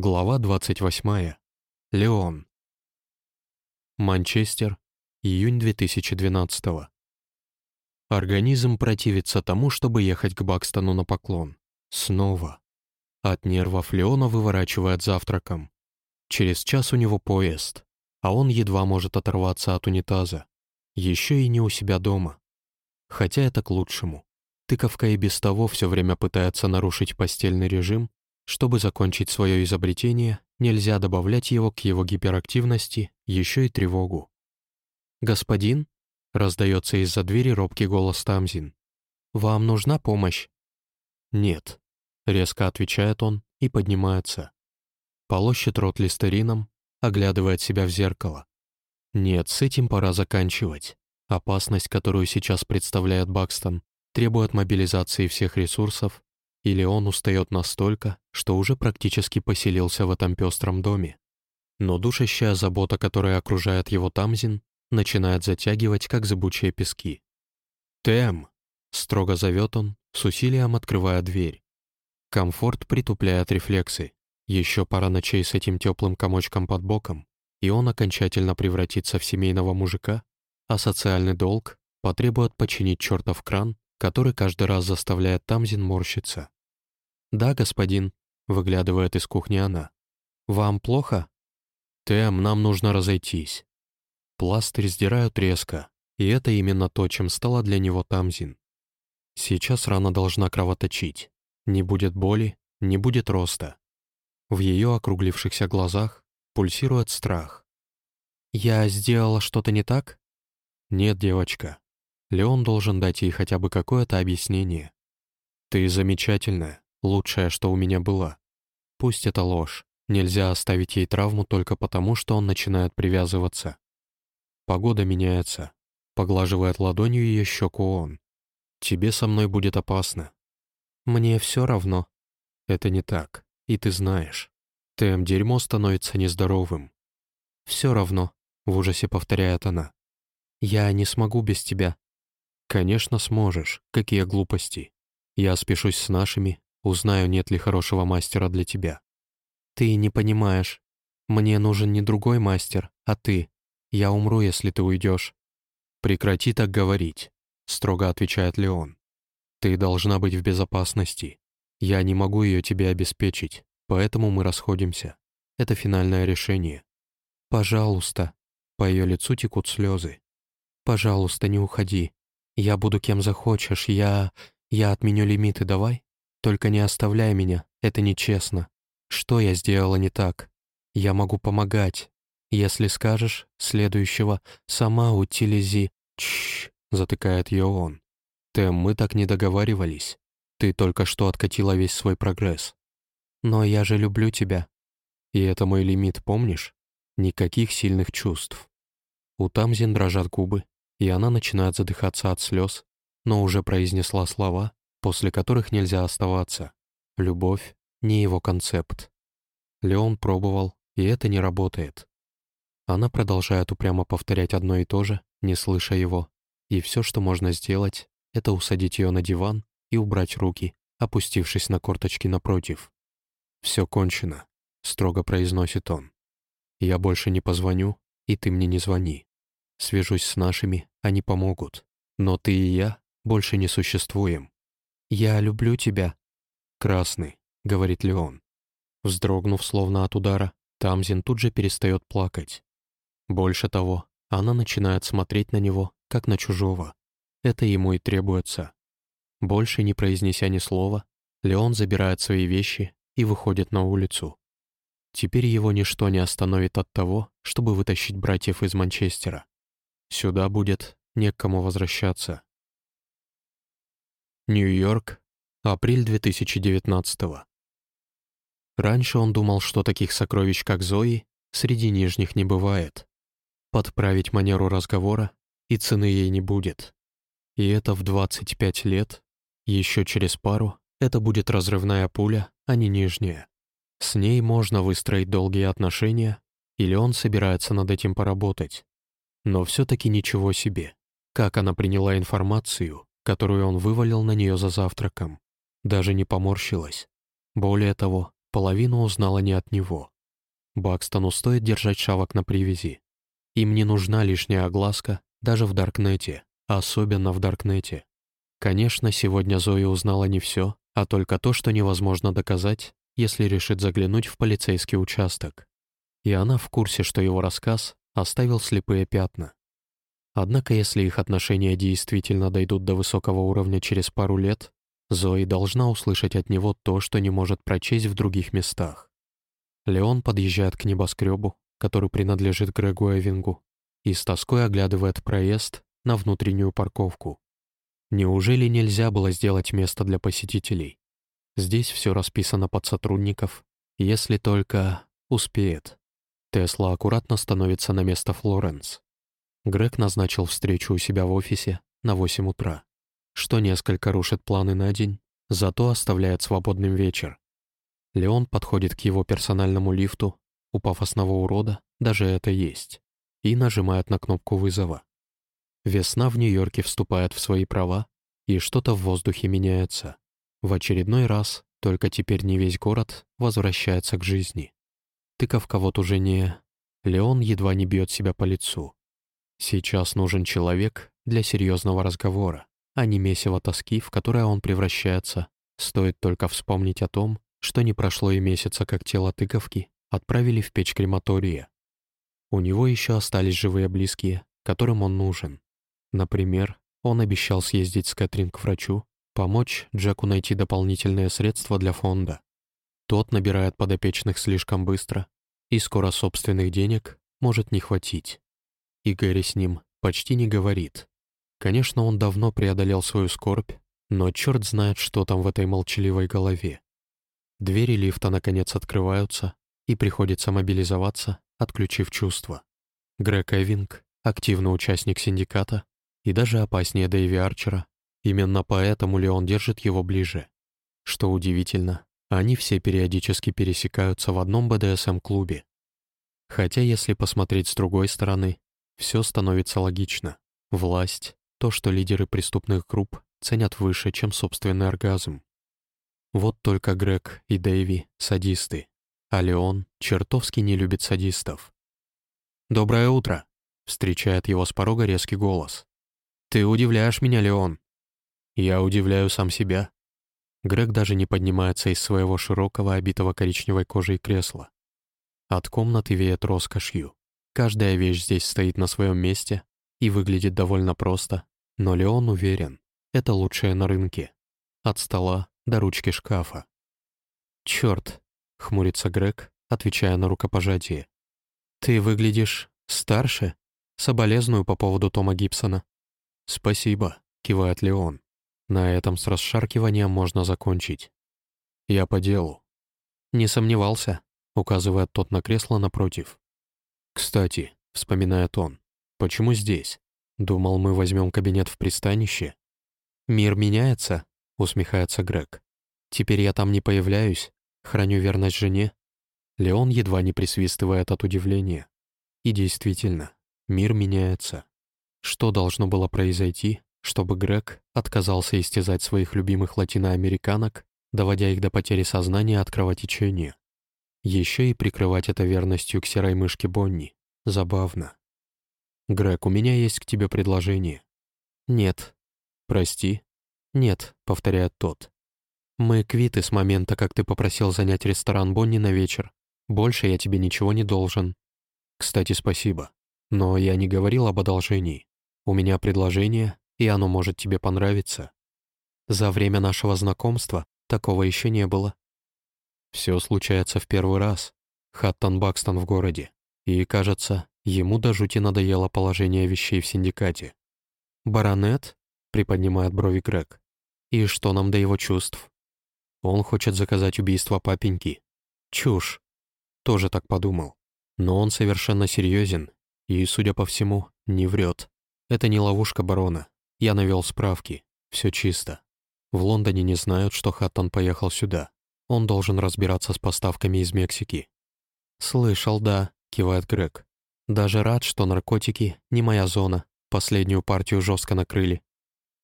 Глава 28. Леон. Манчестер. Июнь 2012. Организм противится тому, чтобы ехать к Бакстону на поклон. Снова. От нервов Леона выворачивает завтраком. Через час у него поезд, а он едва может оторваться от унитаза. Еще и не у себя дома. Хотя это к лучшему. Тыковка и без того все время пытается нарушить постельный режим, чтобы закончить свое изобретение, нельзя добавлять его к его гиперактивности, еще и тревогу. «Господин?» — раздается из-за двери робкий голос Тамзин. «Вам нужна помощь?» «Нет», — резко отвечает он и поднимается. Полощет рот листерином, оглядывает себя в зеркало. «Нет, с этим пора заканчивать. Опасность, которую сейчас представляет Бакстон, требует мобилизации всех ресурсов, или он устает настолько, что уже практически поселился в этом пестром доме. Но душащая забота, которая окружает его Тамзин, начинает затягивать, как зыбучие пески. «Тэм!» — строго зовет он, с усилием открывая дверь. Комфорт притупляет рефлексы. Еще пара ночей с этим теплым комочком под боком, и он окончательно превратится в семейного мужика, а социальный долг потребует починить чертов кран который каждый раз заставляет Тамзин морщиться. «Да, господин», — выглядывает из кухни она. «Вам плохо?» «Тэм, нам нужно разойтись». Пластырь сдирают резко, и это именно то, чем стала для него Тамзин. Сейчас рана должна кровоточить. Не будет боли, не будет роста. В ее округлившихся глазах пульсирует страх. «Я сделала что-то не так?» «Нет, девочка, Леон должен дать ей хотя бы какое-то объяснение. «Ты замечательная, лучшая, что у меня была. Пусть это ложь, нельзя оставить ей травму только потому, что он начинает привязываться. Погода меняется», — поглаживает ладонью ее щеку он. «Тебе со мной будет опасно». «Мне все равно». «Это не так, и ты знаешь. Тэм дерьмо становится нездоровым». «Все равно», — в ужасе повторяет она. «Я не смогу без тебя. «Конечно сможешь. Какие глупости. Я спешусь с нашими, узнаю, нет ли хорошего мастера для тебя». «Ты не понимаешь. Мне нужен не другой мастер, а ты. Я умру, если ты уйдешь». «Прекрати так говорить», — строго отвечает Леон. «Ты должна быть в безопасности. Я не могу ее тебе обеспечить, поэтому мы расходимся. Это финальное решение». «Пожалуйста». По ее лицу текут слезы. «Пожалуйста, не уходи. Я буду кем захочешь, я... Я отменю лимиты, давай? Только не оставляй меня, это нечестно. Что я сделала не так? Я могу помогать. Если скажешь, следующего сама утилизи... Чш, затыкает ее он. Тэм, мы так не договаривались. Ты только что откатила весь свой прогресс. Но я же люблю тебя. И это мой лимит, помнишь? Никаких сильных чувств. У Тамзин дрожат губы, и она начинает задыхаться от слез, но уже произнесла слова, после которых нельзя оставаться. Любовь — не его концепт. Леон пробовал, и это не работает. Она продолжает упрямо повторять одно и то же, не слыша его, и все, что можно сделать, это усадить ее на диван и убрать руки, опустившись на корточки напротив. «Все кончено», — строго произносит он. «Я больше не позвоню, и ты мне не звони. Свяжусь с нашими, они помогут. Но ты и я больше не существуем. Я люблю тебя. Красный, говорит Леон. Вздрогнув словно от удара, Тамзин тут же перестает плакать. Больше того, она начинает смотреть на него, как на чужого. Это ему и требуется. Больше не произнеся ни слова, Леон забирает свои вещи и выходит на улицу. Теперь его ничто не остановит от того, чтобы вытащить братьев из Манчестера. Сюда будет не к кому возвращаться. Нью-Йорк, апрель 2019 -го. Раньше он думал, что таких сокровищ, как Зои, среди нижних не бывает. Подправить манеру разговора, и цены ей не будет. И это в 25 лет, еще через пару, это будет разрывная пуля, а не нижняя. С ней можно выстроить долгие отношения, или он собирается над этим поработать. Но все-таки ничего себе. Как она приняла информацию, которую он вывалил на нее за завтраком. Даже не поморщилась. Более того, половину узнала не от него. Бакстону стоит держать шавок на привязи. Им не нужна лишняя огласка даже в Даркнете, особенно в Даркнете. Конечно, сегодня Зоя узнала не все, а только то, что невозможно доказать, если решит заглянуть в полицейский участок. И она в курсе, что его рассказ оставил слепые пятна. Однако, если их отношения действительно дойдут до высокого уровня через пару лет, Зои должна услышать от него то, что не может прочесть в других местах. Леон подъезжает к небоскребу, который принадлежит Грегу Эвингу, и с тоской оглядывает проезд на внутреннюю парковку. Неужели нельзя было сделать место для посетителей? Здесь все расписано под сотрудников, если только успеет. Тесла аккуратно становится на место Флоренс. Грег назначил встречу у себя в офисе на 8 утра что несколько рушит планы на день, зато оставляет свободным вечер. Леон подходит к его персональному лифту, у пафосного урода даже это есть, и нажимает на кнопку вызова. Весна в Нью-Йорке вступает в свои права, и что-то в воздухе меняется. В очередной раз, только теперь не весь город, возвращается к жизни. Тыковка вот уже не... Леон едва не бьет себя по лицу. Сейчас нужен человек для серьезного разговора а не месиво тоски, в которое он превращается. Стоит только вспомнить о том, что не прошло и месяца, как тело тыковки отправили в печь крематория. У него еще остались живые близкие, которым он нужен. Например, он обещал съездить с Кэтрин к врачу, помочь Джеку найти дополнительные средства для фонда. Тот набирает подопечных слишком быстро, и скоро собственных денег может не хватить. И Гэри с ним почти не говорит. Конечно, он давно преодолел свою скорбь, но черт знает, что там в этой молчаливой голове. Двери лифта наконец открываются, и приходится мобилизоваться, отключив чувства. Грег Эвинг, активный участник синдиката, и даже опаснее Дэйви Арчера, именно поэтому ли он держит его ближе. Что удивительно, они все периодически пересекаются в одном БДСМ-клубе. Хотя, если посмотреть с другой стороны, все становится логично. Власть, то, что лидеры преступных групп ценят выше, чем собственный оргазм. Вот только Грег и Дэйви — садисты, а Леон чертовски не любит садистов. «Доброе утро!» — встречает его с порога резкий голос. «Ты удивляешь меня, Леон!» «Я удивляю сам себя». Грег даже не поднимается из своего широкого, обитого коричневой кожей кресла. От комнаты веет роскошью. Каждая вещь здесь стоит на своем месте, и выглядит довольно просто, но Леон уверен, это лучшее на рынке. От стола до ручки шкафа. «Чёрт!» — хмурится Грег, отвечая на рукопожатие. «Ты выглядишь старше? Соболезную по поводу Тома Гибсона». «Спасибо», — кивает Леон. На этом с расшаркиванием можно закончить. «Я по делу». «Не сомневался», — указывает тот на кресло напротив. «Кстати», — вспоминает он, Почему здесь? Думал, мы возьмем кабинет в пристанище. Мир меняется, усмехается Грег. Теперь я там не появляюсь, храню верность жене. Леон едва не присвистывает от удивления. И действительно, мир меняется. Что должно было произойти, чтобы Грег отказался истязать своих любимых латиноамериканок, доводя их до потери сознания от кровотечения? Еще и прикрывать это верностью к серой мышке Бонни. Забавно. «Грег, у меня есть к тебе предложение». «Нет». «Прости». «Нет», — повторяет тот. «Мы квиты с момента, как ты попросил занять ресторан Бонни на вечер. Больше я тебе ничего не должен». «Кстати, спасибо. Но я не говорил об одолжении. У меня предложение, и оно может тебе понравиться. За время нашего знакомства такого еще не было. Все случается в первый раз. Хаттон Бакстон в городе. И, кажется, Ему до жути надоело положение вещей в синдикате. «Баронет?» — приподнимает брови Грег. «И что нам до его чувств?» Он хочет заказать убийство папеньки. Чушь. Тоже так подумал. Но он совершенно серьезен и, судя по всему, не врет. Это не ловушка барона. Я навел справки. Все чисто. В Лондоне не знают, что Хаттон поехал сюда. Он должен разбираться с поставками из Мексики. «Слышал, да», — кивает Грег. Даже рад, что наркотики не моя зона, последнюю партию жестко накрыли.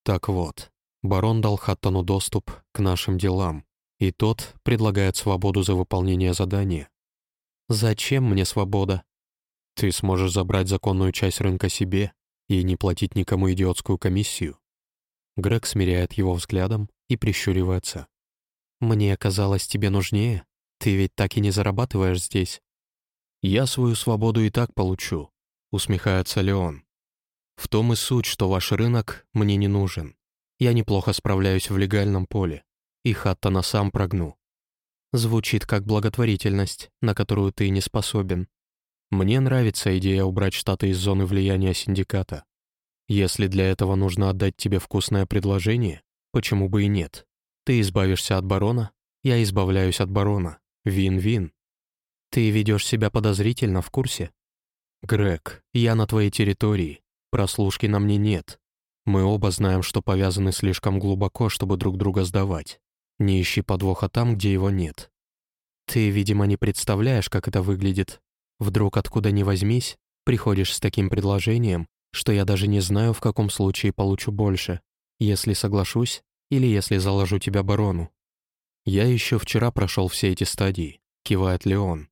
Так вот, барон дал Хаттону доступ к нашим делам. и тот предлагает свободу за выполнение задания. «Зачем мне свобода?» «Ты сможешь забрать законную часть рынка себе и не платить никому идиотскую комиссию». Грег смиряет его взглядом и прищуривается. «Мне казалось, тебе нужнее. Ты ведь так и не зарабатываешь здесь». «Я свою свободу и так получу», — усмехается Леон. «В том и суть, что ваш рынок мне не нужен. Я неплохо справляюсь в легальном поле, и Хаттона сам прогну. Звучит как благотворительность, на которую ты не способен. Мне нравится идея убрать Штаты из зоны влияния синдиката. Если для этого нужно отдать тебе вкусное предложение, почему бы и нет? Ты избавишься от барона, я избавляюсь от барона. Вин-вин. Ты ведешь себя подозрительно в курсе? Грег, я на твоей территории. Прослушки на мне нет. Мы оба знаем, что повязаны слишком глубоко, чтобы друг друга сдавать. Не ищи подвоха там, где его нет. Ты, видимо, не представляешь, как это выглядит. Вдруг откуда ни возьмись, приходишь с таким предложением, что я даже не знаю, в каком случае получу больше, если соглашусь или если заложу тебя барону. Я еще вчера прошел все эти стадии, кивает Леон.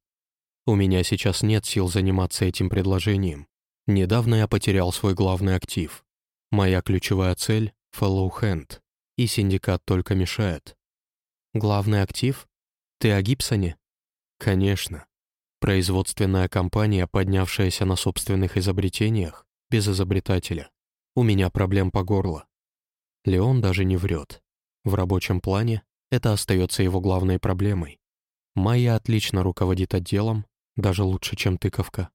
У меня сейчас нет сил заниматься этим предложением. Недавно я потерял свой главный актив. Моя ключевая цель — Fellow Hand, и синдикат только мешает. Главный актив? Ты о Гибсоне? Конечно. Производственная компания, поднявшаяся на собственных изобретениях, без изобретателя. У меня проблем по горло. Леон даже не врет. В рабочем плане это остается его главной проблемой. Майя отлично руководит отделом, даже лучше, чем тыковка.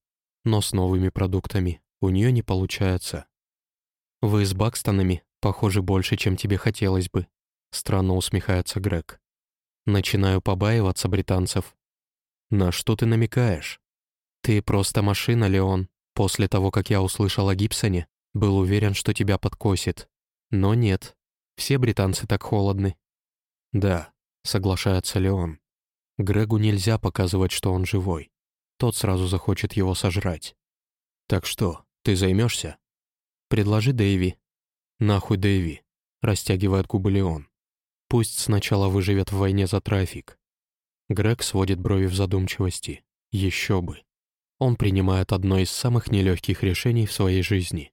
Но с новыми продуктами у нее не получается. «Вы с Бакстонами, похоже, больше, чем тебе хотелось бы», — странно усмехается Грег. «Начинаю побаиваться британцев». «На что ты намекаешь?» «Ты просто машина, Леон. После того, как я услышал о Гибсоне, был уверен, что тебя подкосит. Но нет. Все британцы так холодны». «Да», — соглашается Леон. Грегу нельзя показывать, что он живой. Тот сразу захочет его сожрать. «Так что, ты займешься? «Предложи Дэйви». «Нахуй Дэйви», — растягивает губы Леон. «Пусть сначала выживет в войне за трафик». Грег сводит брови в задумчивости. Еще бы. Он принимает одно из самых нелегких решений в своей жизни.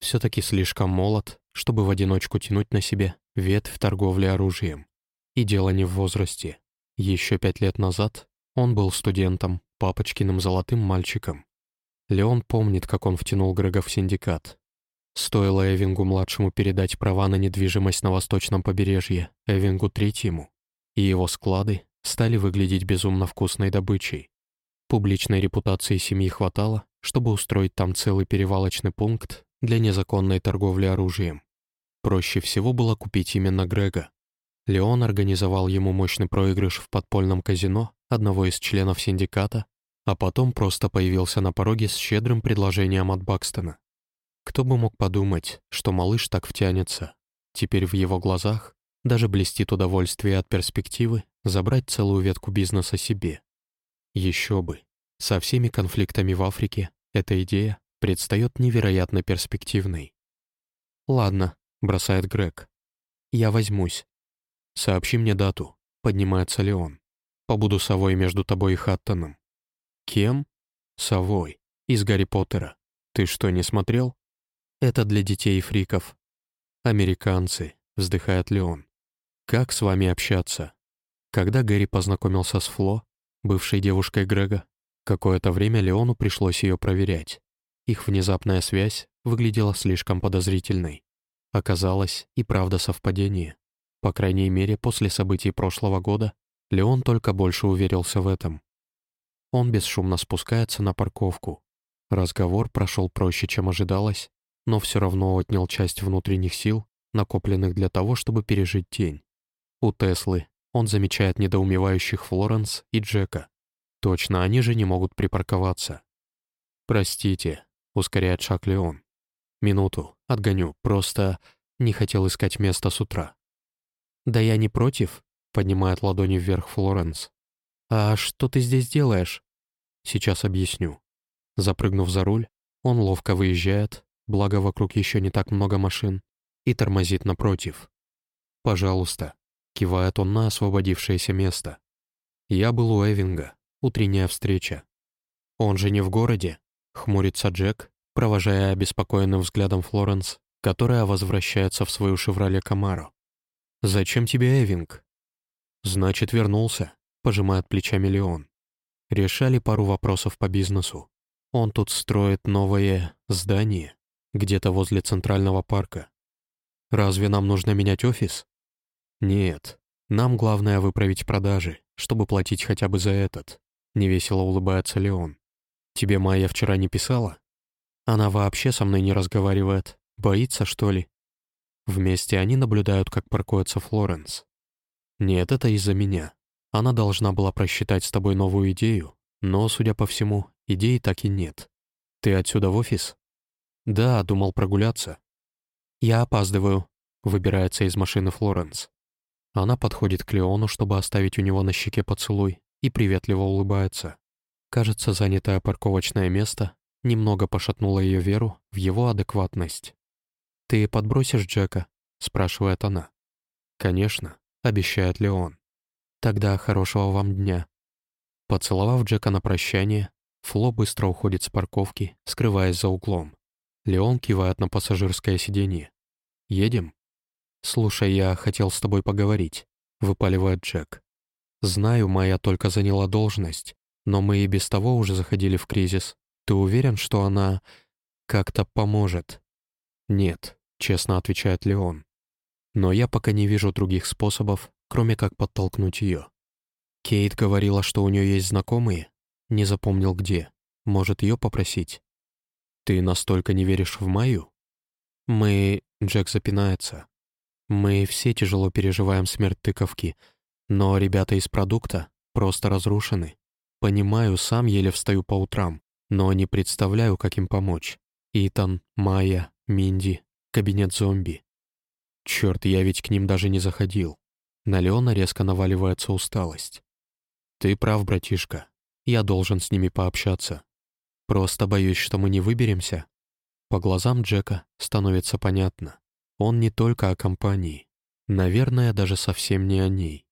Все-таки слишком молод, чтобы в одиночку тянуть на себе ветвь торговли оружием. И дело не в возрасте. Еще пять лет назад он был студентом, папочкиным золотым мальчиком. Леон помнит, как он втянул Грега в синдикат, Стоило Эвингу-младшему передать права на недвижимость на восточном побережье Эвингу Третьему, и его склады стали выглядеть безумно вкусной добычей. Публичной репутации семьи хватало, чтобы устроить там целый перевалочный пункт для незаконной торговли оружием. Проще всего было купить именно Грега. Леон организовал ему мощный проигрыш в подпольном казино одного из членов синдиката, а потом просто появился на пороге с щедрым предложением от Бакстона. Кто бы мог подумать, что малыш так втянется. Теперь в его глазах даже блестит удовольствие от перспективы забрать целую ветку бизнеса себе. Еще бы. Со всеми конфликтами в Африке эта идея предстает невероятно перспективной. «Ладно», — бросает Грег. «Я возьмусь». «Сообщи мне дату», — поднимается Леон. «Побуду совой между тобой и Хаттоном». «Кем?» «Совой. Из Гарри Поттера. Ты что, не смотрел?» Это для детей и фриков. Американцы, вздыхает Леон. Как с вами общаться? Когда Гэри познакомился с Фло, бывшей девушкой Грега, какое-то время Леону пришлось ее проверять. Их внезапная связь выглядела слишком подозрительной. Оказалось, и правда совпадение. По крайней мере, после событий прошлого года Леон только больше уверился в этом. Он бесшумно спускается на парковку. Разговор прошел проще, чем ожидалось, но все равно отнял часть внутренних сил, накопленных для того, чтобы пережить день. У Теслы он замечает недоумевающих Флоренс и Джека. Точно, они же не могут припарковаться. «Простите», — ускоряет шаг Леон. «Минуту, отгоню, просто не хотел искать место с утра». «Да я не против», — поднимает ладони вверх Флоренс. «А что ты здесь делаешь?» «Сейчас объясню». Запрыгнув за руль, он ловко выезжает, благо вокруг еще не так много машин, и тормозит напротив. «Пожалуйста». Кивает он на освободившееся место. Я был у Эвинга. Утренняя встреча. Он же не в городе. Хмурится Джек, провожая обеспокоенным взглядом Флоренс, которая возвращается в свою «Шевроле Камаро». «Зачем тебе Эвинг?» «Значит, вернулся», — пожимает плечами Леон. Решали пару вопросов по бизнесу. Он тут строит новое здание, где-то возле Центрального парка. Разве нам нужно менять офис? Нет, нам главное выправить продажи, чтобы платить хотя бы за этот. Невесело улыбается Леон. Тебе Майя вчера не писала? Она вообще со мной не разговаривает. Боится, что ли? Вместе они наблюдают, как паркуется Флоренс. Нет, это из-за меня. Она должна была просчитать с тобой новую идею, но, судя по всему, идеи так и нет. Ты отсюда в офис? Да, думал прогуляться. Я опаздываю, выбирается из машины Флоренс. Она подходит к Леону, чтобы оставить у него на щеке поцелуй, и приветливо улыбается. Кажется, занятое парковочное место немного пошатнуло ее веру в его адекватность. «Ты подбросишь Джека?» — спрашивает она. «Конечно», — обещает Леон. «Тогда хорошего вам дня». Поцеловав Джека на прощание, Фло быстро уходит с парковки, скрываясь за углом. Леон кивает на пассажирское сиденье. «Едем?» «Слушай, я хотел с тобой поговорить», — выпаливает Джек. «Знаю, моя только заняла должность, но мы и без того уже заходили в кризис. Ты уверен, что она как-то поможет?» «Нет», честно отвечает Леон. Но я пока не вижу других способов, кроме как подтолкнуть ее. Кейт говорила, что у нее есть знакомые. Не запомнил где. Может, ее попросить? Ты настолько не веришь в Майю? Мы... Джек запинается. Мы все тяжело переживаем смерть тыковки, но ребята из продукта просто разрушены. Понимаю, сам еле встаю по утрам, но не представляю, как им помочь. Итан, Майя, Минди, Кабинет зомби. Черт, я ведь к ним даже не заходил. На Леона резко наваливается усталость. Ты прав, братишка. Я должен с ними пообщаться. Просто боюсь, что мы не выберемся. По глазам Джека становится понятно. Он не только о компании. Наверное, даже совсем не о ней.